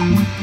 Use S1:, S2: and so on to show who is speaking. S1: Mm-hmm.